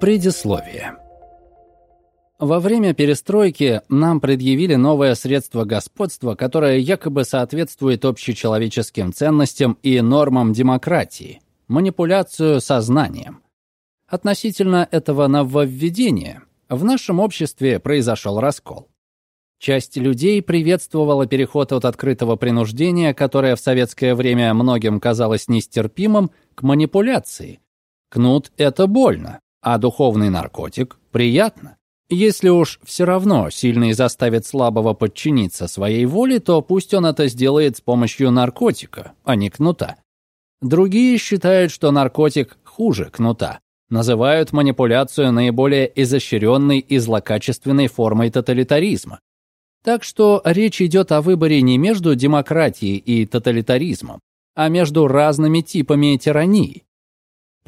Предисловие. Во время перестройки нам предъявили новое средство господства, которое якобы соответствует общечеловеческим ценностям и нормам демократии – манипуляцию сознанием. Относительно этого нововведения в нашем обществе произошел раскол. Часть людей приветствовала переход от открытого принуждения, которое в советское время многим казалось нестерпимым, к манипуляции. Кнут – это больно, а духовный наркотик – приятно. Если уж все равно сильный заставит слабого подчиниться своей воле, то пусть он это сделает с помощью наркотика, а не кнута. Другие считают, что наркотик хуже кнута. Называют манипуляцию наиболее изощренной и злокачественной формой тоталитаризма. Так что речь идет о выборе не между демократией и тоталитаризмом, а между разными типами тирании.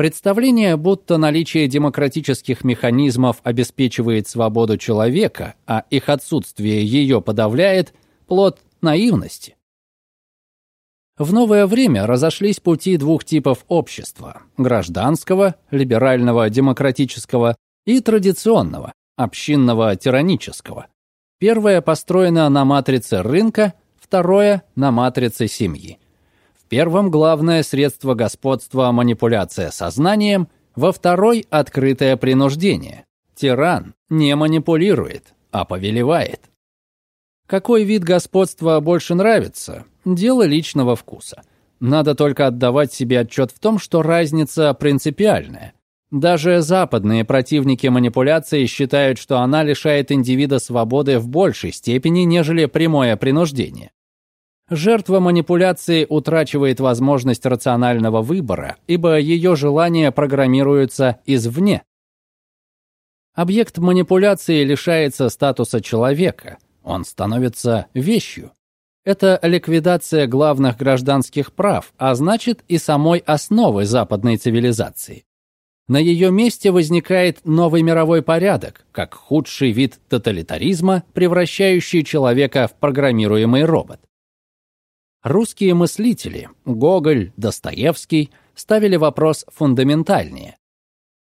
Представление, будто наличие демократических механизмов обеспечивает свободу человека, а их отсутствие ее подавляет, плод наивности. В новое время разошлись пути двух типов общества – гражданского, либерального, демократического и традиционного, общинного, тиранического. Первое построено на матрице рынка, второе – на матрице семьи первом главное средство господства – манипуляция сознанием, во второй – открытое принуждение. Тиран не манипулирует, а повелевает. Какой вид господства больше нравится – дело личного вкуса. Надо только отдавать себе отчет в том, что разница принципиальная. Даже западные противники манипуляции считают, что она лишает индивида свободы в большей степени, нежели прямое принуждение. Жертва манипуляции утрачивает возможность рационального выбора, ибо ее желания программируются извне. Объект манипуляции лишается статуса человека, он становится вещью. Это ликвидация главных гражданских прав, а значит и самой основы западной цивилизации. На ее месте возникает новый мировой порядок, как худший вид тоталитаризма, превращающий человека в программируемый робот. Русские мыслители Гоголь, Достоевский ставили вопрос фундаментальнее.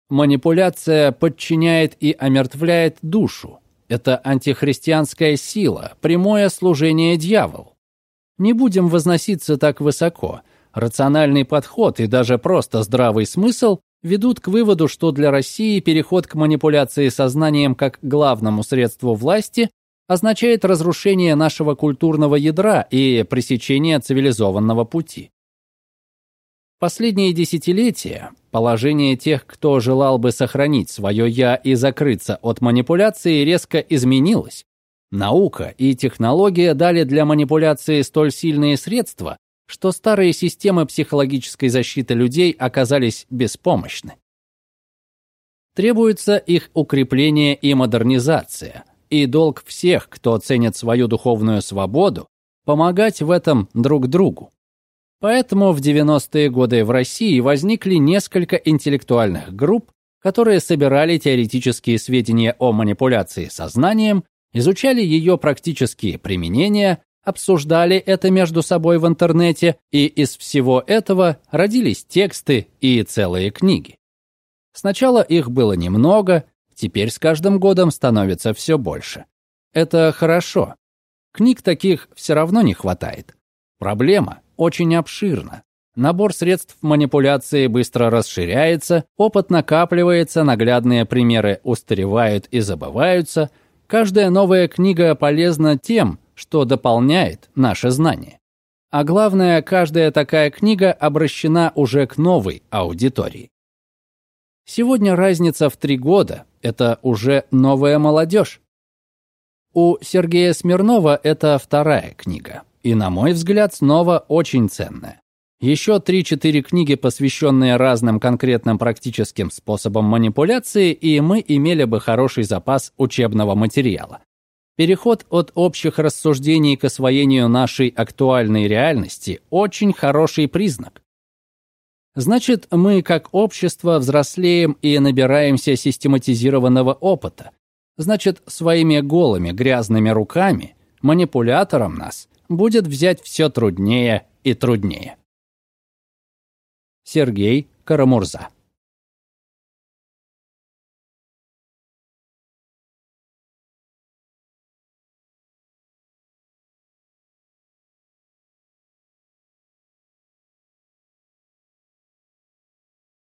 Манипуляция подчиняет и омертвляет душу. Это антихристианская сила, прямое служение дьяволу. Не будем возноситься так высоко. Рациональный подход и даже просто здравый смысл ведут к выводу, что для России переход к манипуляции сознанием как главному средству власти означает разрушение нашего культурного ядра и пресечение цивилизованного пути. Последние десятилетия положение тех, кто желал бы сохранить свое «я» и закрыться от манипуляции, резко изменилось. Наука и технология дали для манипуляции столь сильные средства, что старые системы психологической защиты людей оказались беспомощны. Требуется их укрепление и модернизация – и долг всех, кто ценит свою духовную свободу, помогать в этом друг другу. Поэтому в 90-е годы в России возникли несколько интеллектуальных групп, которые собирали теоретические сведения о манипуляции сознанием, изучали ее практические применения, обсуждали это между собой в интернете, и из всего этого родились тексты и целые книги. Сначала их было немного, Теперь с каждым годом становится все больше. Это хорошо. Книг таких все равно не хватает. Проблема очень обширна. Набор средств манипуляции быстро расширяется, опыт накапливается, наглядные примеры устаревают и забываются. Каждая новая книга полезна тем, что дополняет наши знания. А главное, каждая такая книга обращена уже к новой аудитории. Сегодня разница в три года – это уже новая молодежь. У Сергея Смирнова это вторая книга. И, на мой взгляд, снова очень ценная. Еще 3-4 книги, посвященные разным конкретным практическим способам манипуляции, и мы имели бы хороший запас учебного материала. Переход от общих рассуждений к освоению нашей актуальной реальности – очень хороший признак. Значит, мы как общество взрослеем и набираемся систематизированного опыта. Значит, своими голыми грязными руками манипулятором нас будет взять все труднее и труднее. Сергей Карамурза